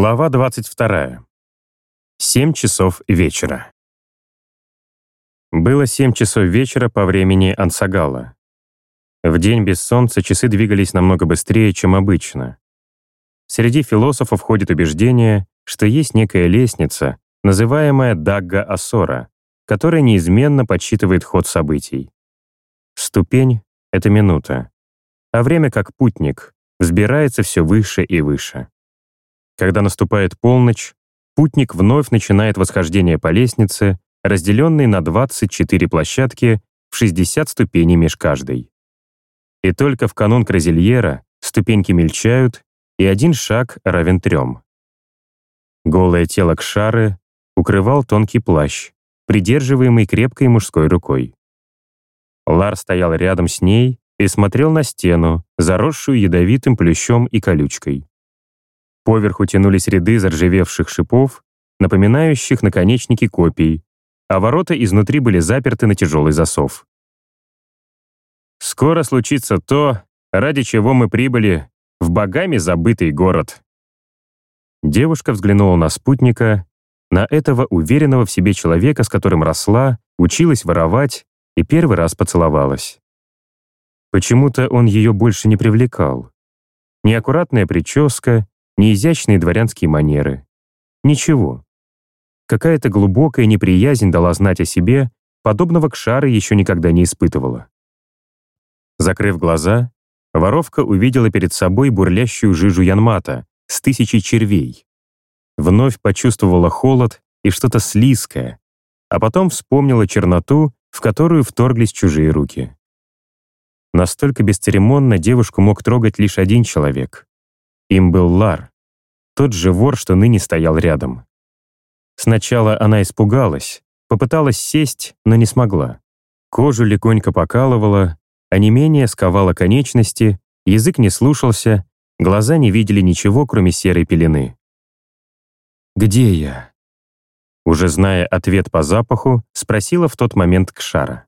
Глава 22. Семь часов вечера. Было семь часов вечера по времени Ансагала. В день без солнца часы двигались намного быстрее, чем обычно. Среди философов ходит убеждение, что есть некая лестница, называемая Дагга Асора, которая неизменно подсчитывает ход событий. Ступень — это минута, а время как путник взбирается все выше и выше. Когда наступает полночь, путник вновь начинает восхождение по лестнице, разделенной на 24 площадки в 60 ступеней меж каждой. И только в канун Кразильера ступеньки мельчают, и один шаг равен трем. Голое тело Кшары укрывал тонкий плащ, придерживаемый крепкой мужской рукой. Лар стоял рядом с ней и смотрел на стену, заросшую ядовитым плющом и колючкой. Поверху тянулись ряды заржавевших шипов, напоминающих наконечники копий, а ворота изнутри были заперты на тяжелый засов. «Скоро случится то, ради чего мы прибыли в богами забытый город». Девушка взглянула на спутника, на этого уверенного в себе человека, с которым росла, училась воровать и первый раз поцеловалась. Почему-то он ее больше не привлекал. Неаккуратная прическа, ни изящные дворянские манеры. Ничего. Какая-то глубокая неприязнь дала знать о себе, подобного к Шары еще никогда не испытывала. Закрыв глаза, воровка увидела перед собой бурлящую жижу янмата с тысячей червей. Вновь почувствовала холод и что-то слизкое, а потом вспомнила черноту, в которую вторглись чужие руки. Настолько бесцеремонно девушку мог трогать лишь один человек. Им был Лар, тот же вор, что ныне стоял рядом. Сначала она испугалась, попыталась сесть, но не смогла. Кожу легонько покалывала, а не менее сковала конечности, язык не слушался, глаза не видели ничего, кроме серой пелены. «Где я?» Уже зная ответ по запаху, спросила в тот момент Кшара.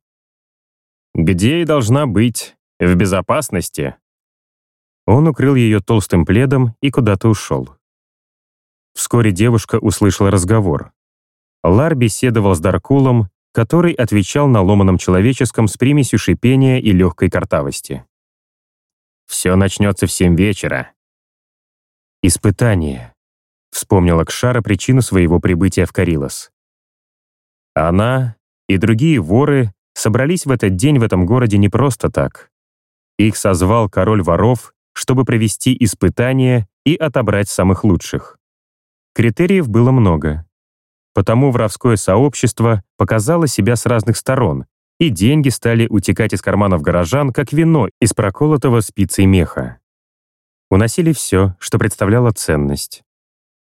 «Где и должна быть? В безопасности?» Он укрыл ее толстым пледом и куда-то ушел. Вскоре девушка услышала разговор. Лар беседовал с Даркулом, который отвечал на ломаном человеческом с примесью шипения и легкой картавости. «Все начнется в семь вечера». «Испытание», — вспомнила Кшара причину своего прибытия в Карилос. Она и другие воры собрались в этот день в этом городе не просто так. Их созвал король воров чтобы провести испытания и отобрать самых лучших. Критериев было много. Потому воровское сообщество показало себя с разных сторон, и деньги стали утекать из карманов горожан, как вино из проколотого спицей меха. Уносили все, что представляло ценность.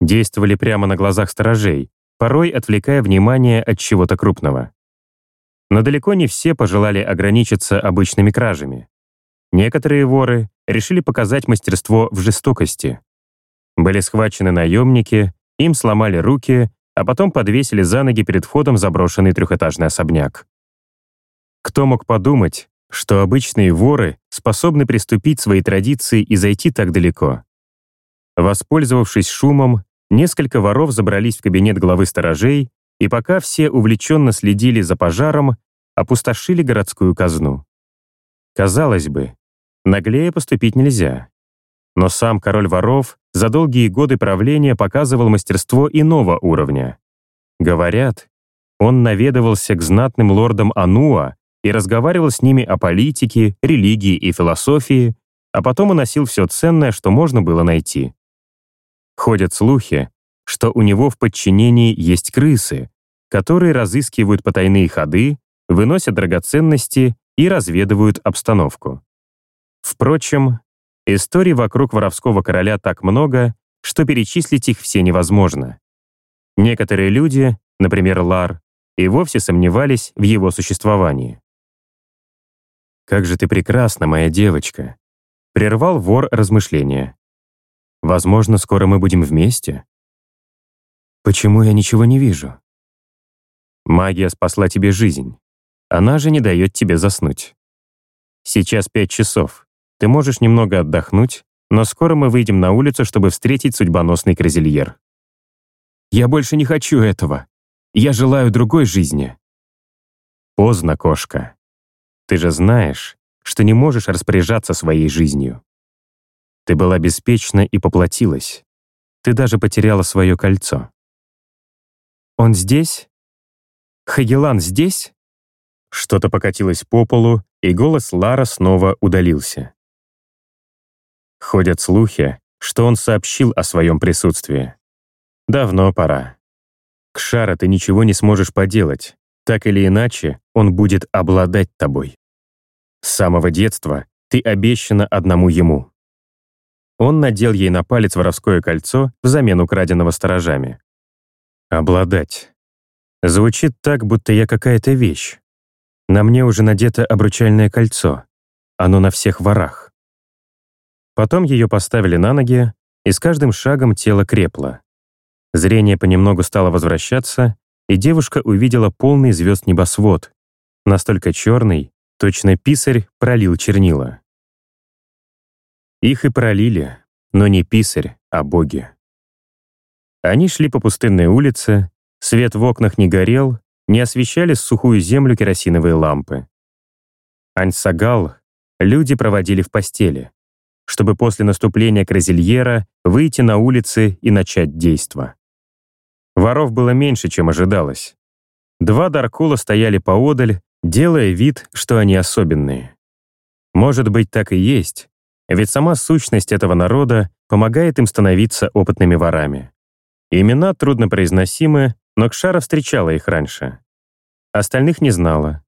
Действовали прямо на глазах сторожей, порой отвлекая внимание от чего-то крупного. Но далеко не все пожелали ограничиться обычными кражами. Некоторые воры решили показать мастерство в жестокости. Были схвачены наемники, им сломали руки, а потом подвесили за ноги перед входом заброшенный трехэтажный особняк. Кто мог подумать, что обычные воры способны приступить свои традиции и зайти так далеко? Воспользовавшись шумом, несколько воров забрались в кабинет главы сторожей и пока все увлеченно следили за пожаром, опустошили городскую казну. Казалось бы, Наглее поступить нельзя. Но сам король воров за долгие годы правления показывал мастерство иного уровня. Говорят, он наведывался к знатным лордам Ануа и разговаривал с ними о политике, религии и философии, а потом уносил все ценное, что можно было найти. Ходят слухи, что у него в подчинении есть крысы, которые разыскивают потайные ходы, выносят драгоценности и разведывают обстановку. Впрочем, историй вокруг воровского короля так много, что перечислить их все невозможно. Некоторые люди, например, Лар, и вовсе сомневались в его существовании. «Как же ты прекрасна, моя девочка!» — прервал вор размышления. «Возможно, скоро мы будем вместе?» «Почему я ничего не вижу?» «Магия спасла тебе жизнь. Она же не дает тебе заснуть. Сейчас пять часов. Ты можешь немного отдохнуть, но скоро мы выйдем на улицу, чтобы встретить судьбоносный Кразильер. Я больше не хочу этого. Я желаю другой жизни. Поздно, кошка. Ты же знаешь, что не можешь распоряжаться своей жизнью. Ты была беспечна и поплатилась. Ты даже потеряла свое кольцо. Он здесь? Хагелан здесь? Что-то покатилось по полу, и голос Лара снова удалился. Ходят слухи, что он сообщил о своем присутствии. Давно пора. Кшара ты ничего не сможешь поделать. Так или иначе, он будет обладать тобой. С самого детства ты обещана одному ему. Он надел ей на палец воровское кольцо взамен украденного сторожами. Обладать. Звучит так, будто я какая-то вещь. На мне уже надето обручальное кольцо. Оно на всех ворах. Потом ее поставили на ноги, и с каждым шагом тело крепло. Зрение понемногу стало возвращаться, и девушка увидела полный звезд небосвод, настолько черный, точно писарь пролил чернила. Их и пролили, но не писарь, а боги. Они шли по пустынной улице, свет в окнах не горел, не освещали сухую землю керосиновые лампы. Ансагал люди проводили в постели, чтобы после наступления Кразильера выйти на улицы и начать действо. Воров было меньше, чем ожидалось. Два Даркула стояли поодаль, делая вид, что они особенные. Может быть, так и есть, ведь сама сущность этого народа помогает им становиться опытными ворами. Имена труднопроизносимы, но Кшара встречала их раньше. Остальных не знала.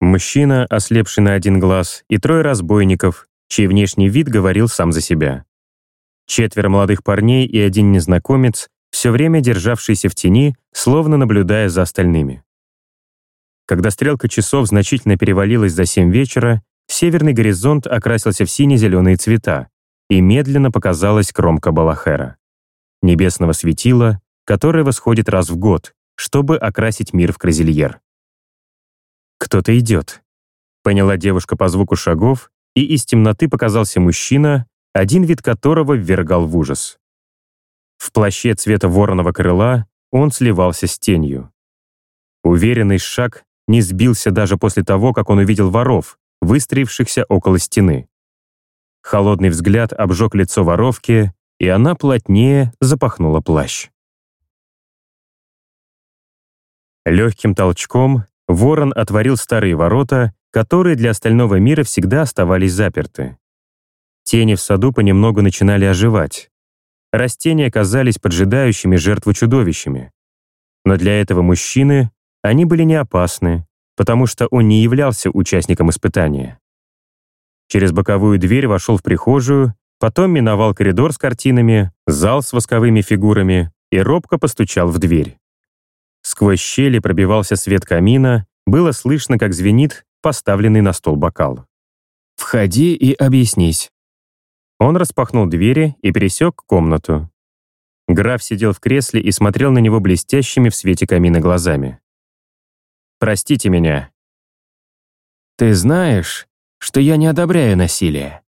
Мужчина, ослепший на один глаз, и трое разбойников, чей внешний вид говорил сам за себя. Четверо молодых парней и один незнакомец, все время державшийся в тени, словно наблюдая за остальными. Когда стрелка часов значительно перевалилась за семь вечера, северный горизонт окрасился в сине-зеленые цвета, и медленно показалась кромка Балахера, небесного светила, которое восходит раз в год, чтобы окрасить мир в Кразильер. «Кто-то идет», — поняла девушка по звуку шагов, и из темноты показался мужчина, один вид которого ввергал в ужас. В плаще цвета вороного крыла он сливался с тенью. Уверенный шаг не сбился даже после того, как он увидел воров, выстроившихся около стены. Холодный взгляд обжег лицо воровки, и она плотнее запахнула плащ. Легким толчком ворон отворил старые ворота, которые для остального мира всегда оставались заперты. Тени в саду понемногу начинали оживать. Растения казались поджидающими жертву чудовищами. Но для этого мужчины они были не опасны, потому что он не являлся участником испытания. Через боковую дверь вошел в прихожую, потом миновал коридор с картинами, зал с восковыми фигурами и робко постучал в дверь. Сквозь щели пробивался свет камина, было слышно, как звенит поставленный на стол бокал. «Входи и объяснись». Он распахнул двери и пересек комнату. Граф сидел в кресле и смотрел на него блестящими в свете камина глазами. Простите меня». «Ты знаешь, что я не одобряю насилие.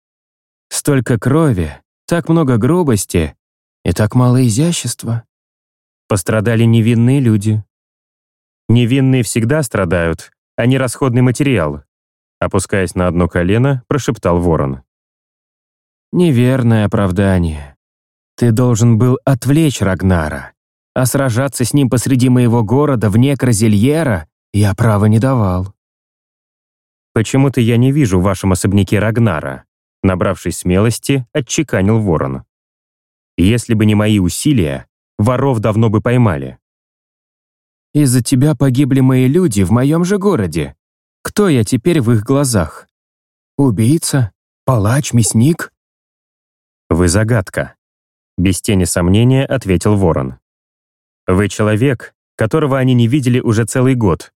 Столько крови, так много грубости и так мало изящества. Пострадали невинные люди. Невинные всегда страдают, а не расходный материал», опускаясь на одно колено, прошептал ворон. «Неверное оправдание. Ты должен был отвлечь Рагнара, а сражаться с ним посреди моего города вне Кразильера я права не давал. Почему-то я не вижу в вашем особняке Рагнара, набравшись смелости, отчеканил ворон. Если бы не мои усилия, воров давно бы поймали. Из-за тебя погибли мои люди в моем же городе. Кто я теперь в их глазах? Убийца? Палач? Мясник? Вы загадка. Без тени сомнения ответил ворон. Вы человек, которого они не видели уже целый год,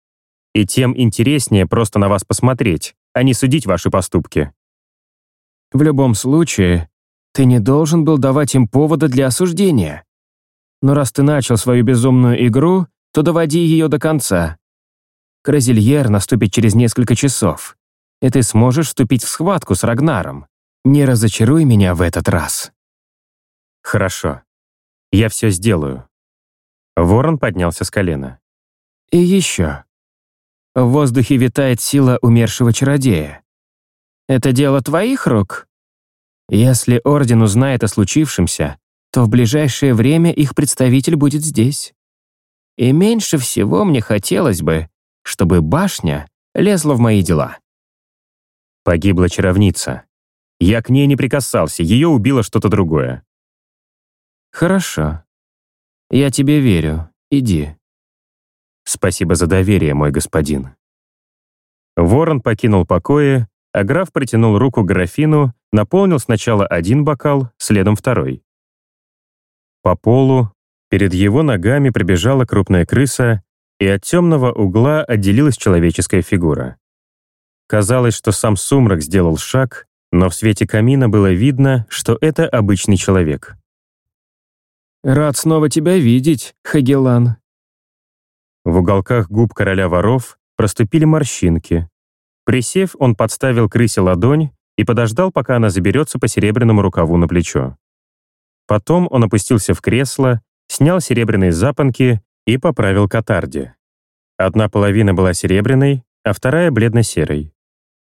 и тем интереснее просто на вас посмотреть, а не судить ваши поступки. В любом случае, ты не должен был давать им повода для осуждения. Но раз ты начал свою безумную игру, то доводи ее до конца. Кразильер наступит через несколько часов, и ты сможешь вступить в схватку с Рагнаром. не разочаруй меня в этот раз». «Хорошо. Я все сделаю». Ворон поднялся с колена. «И еще. В воздухе витает сила умершего чародея. Это дело твоих рук? Если Орден узнает о случившемся, то в ближайшее время их представитель будет здесь. И меньше всего мне хотелось бы, чтобы башня лезла в мои дела. Погибла чаровница. Я к ней не прикасался, ее убило что-то другое. Хорошо. Я тебе верю. Иди. Спасибо за доверие, мой господин. Ворон покинул покои, а граф протянул руку графину, наполнил сначала один бокал, следом второй. По полу, перед его ногами пробежала крупная крыса, и от темного угла отделилась человеческая фигура. Казалось, что сам сумрак сделал шаг, но в свете камина было видно, что это обычный человек. «Рад снова тебя видеть, Хагелан». В уголках губ короля воров проступили морщинки. Присев, он подставил крысе ладонь и подождал, пока она заберется по серебряному рукаву на плечо. Потом он опустился в кресло, снял серебряные запонки и поправил катарди. Одна половина была серебряной, а вторая — бледно-серой.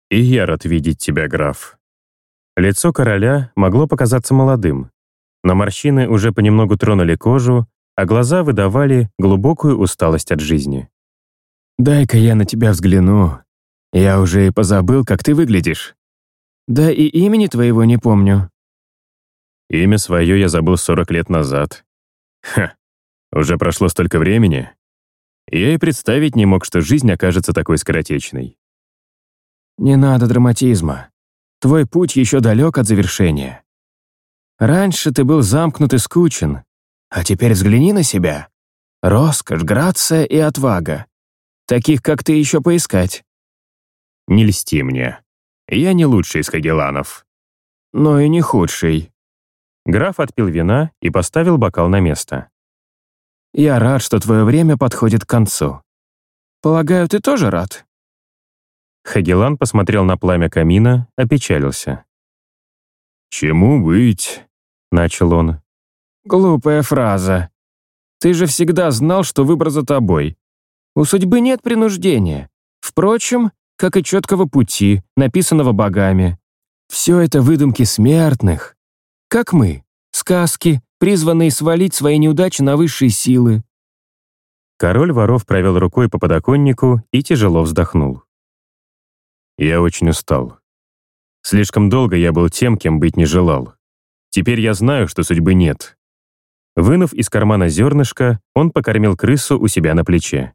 «И я рад видеть тебя, граф». Лицо короля могло показаться молодым, но морщины уже понемногу тронули кожу, а глаза выдавали глубокую усталость от жизни. «Дай-ка я на тебя взгляну. Я уже и позабыл, как ты выглядишь. Да и имени твоего не помню». Имя свое я забыл 40 лет назад. Ха, уже прошло столько времени. Я и представить не мог, что жизнь окажется такой скоротечной. Не надо драматизма. Твой путь еще далек от завершения. Раньше ты был замкнут и скучен, а теперь взгляни на себя. Роскошь, грация и отвага. Таких, как ты, еще поискать. Не льсти мне. Я не лучший из хагеланов. Но и не худший. Граф отпил вина и поставил бокал на место. «Я рад, что твое время подходит к концу. Полагаю, ты тоже рад?» Хагелан посмотрел на пламя камина, опечалился. «Чему быть?» — начал он. «Глупая фраза. Ты же всегда знал, что выбор за тобой. У судьбы нет принуждения. Впрочем, как и четкого пути, написанного богами. Все это выдумки смертных, как мы, сказки, призванные свалить свои неудачи на высшие силы. Король воров провел рукой по подоконнику и тяжело вздохнул. Я очень устал. Слишком долго я был тем, кем быть не желал. Теперь я знаю, что судьбы нет. Вынув из кармана зернышко, он покормил крысу у себя на плече.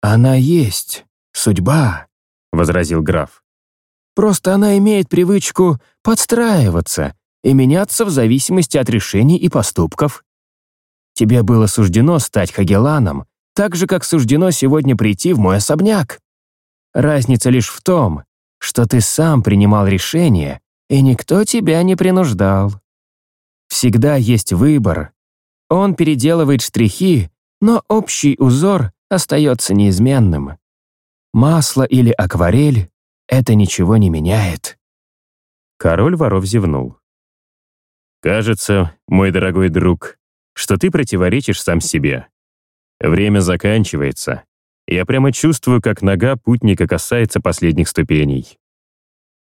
«Она есть, судьба», — возразил граф. «Просто она имеет привычку подстраиваться и меняться в зависимости от решений и поступков. Тебе было суждено стать Хагеланом, так же, как суждено сегодня прийти в мой особняк. Разница лишь в том, что ты сам принимал решение, и никто тебя не принуждал. Всегда есть выбор. Он переделывает штрихи, но общий узор остается неизменным. Масло или акварель — это ничего не меняет. Король воров зевнул. «Кажется, мой дорогой друг, что ты противоречишь сам себе. Время заканчивается. Я прямо чувствую, как нога путника касается последних ступеней».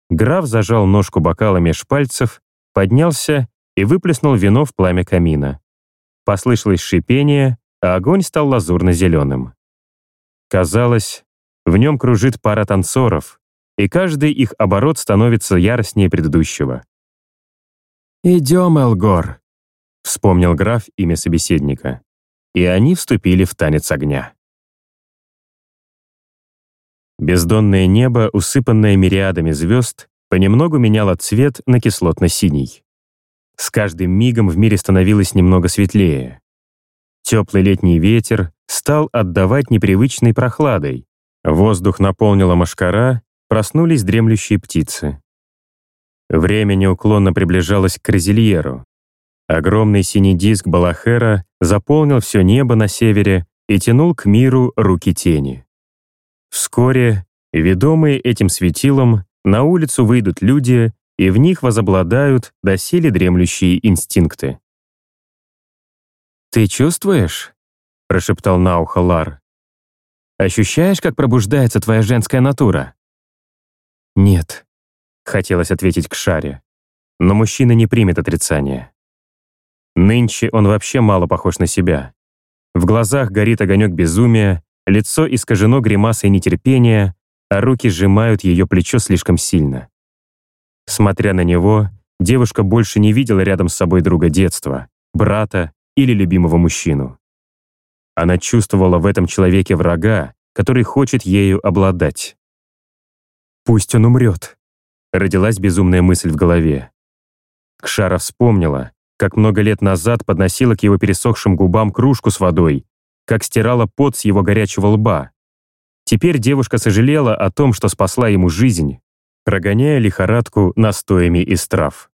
Граф зажал ножку бокала меж пальцев, поднялся и выплеснул вино в пламя камина. Послышалось шипение, а огонь стал лазурно-зеленым. Казалось, в нем кружит пара танцоров, и каждый их оборот становится яростнее предыдущего. «Идем, Элгор», — вспомнил граф имя собеседника. И они вступили в танец огня. Бездонное небо, усыпанное мириадами звезд, понемногу меняло цвет на кислотно-синий. С каждым мигом в мире становилось немного светлее. Теплый летний ветер стал отдавать непривычной прохладой. Воздух наполнила машкара, проснулись дремлющие птицы. Время неуклонно приближалось к Крезильеру. Огромный синий диск Балахера заполнил все небо на севере и тянул к миру руки тени. Вскоре, ведомые этим светилом, на улицу выйдут люди, и в них возобладают доселе дремлющие инстинкты. «Ты чувствуешь?» — прошептал на ухо Лар. «Ощущаешь, как пробуждается твоя женская натура?» «Нет», — хотелось ответить к Шаре, но мужчина не примет отрицания. Нынче он вообще мало похож на себя. В глазах горит огонек безумия, лицо искажено гримасой нетерпения, а руки сжимают ее плечо слишком сильно. Смотря на него, девушка больше не видела рядом с собой друга детства, брата или любимого мужчину. Она чувствовала в этом человеке врага, который хочет ею обладать. «Пусть он умрет», — родилась безумная мысль в голове. Кшара вспомнила, как много лет назад подносила к его пересохшим губам кружку с водой, как стирала пот с его горячего лба. Теперь девушка сожалела о том, что спасла ему жизнь, прогоняя лихорадку настоями из трав.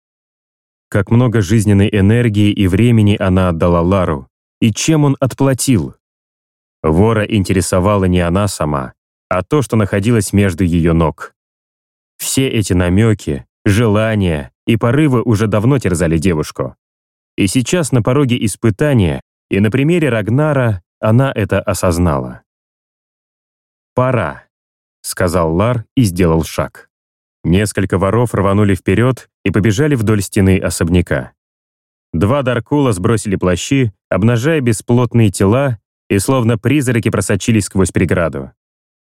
Как много жизненной энергии и времени она отдала Лару, и чем он отплатил. Вора интересовала не она сама, а то, что находилось между ее ног. Все эти намеки, желания и порывы уже давно терзали девушку. И сейчас на пороге испытания и на примере Рагнара она это осознала. «Пора», — сказал Лар и сделал шаг. Несколько воров рванули вперед и побежали вдоль стены особняка. Два Даркула сбросили плащи, обнажая бесплотные тела, и словно призраки просочились сквозь преграду.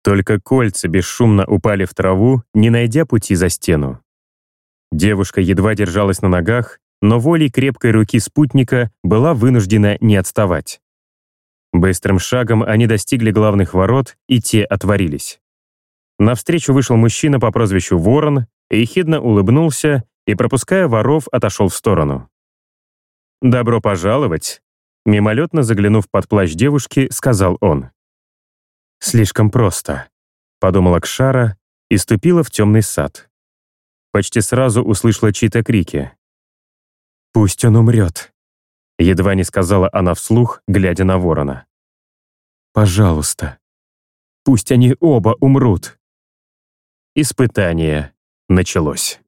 Только кольца бесшумно упали в траву, не найдя пути за стену. Девушка едва держалась на ногах, но волей крепкой руки спутника была вынуждена не отставать. Быстрым шагом они достигли главных ворот, и те отворились. Навстречу вышел мужчина по прозвищу Ворон, ехидно улыбнулся и, пропуская воров, отошел в сторону. «Добро пожаловать!» Мимолетно заглянув под плащ девушки, сказал он. «Слишком просто», — подумала Кшара и ступила в темный сад. Почти сразу услышала чьи-то крики. «Пусть он умрет», — едва не сказала она вслух, глядя на ворона. «Пожалуйста, пусть они оба умрут». Испытание началось.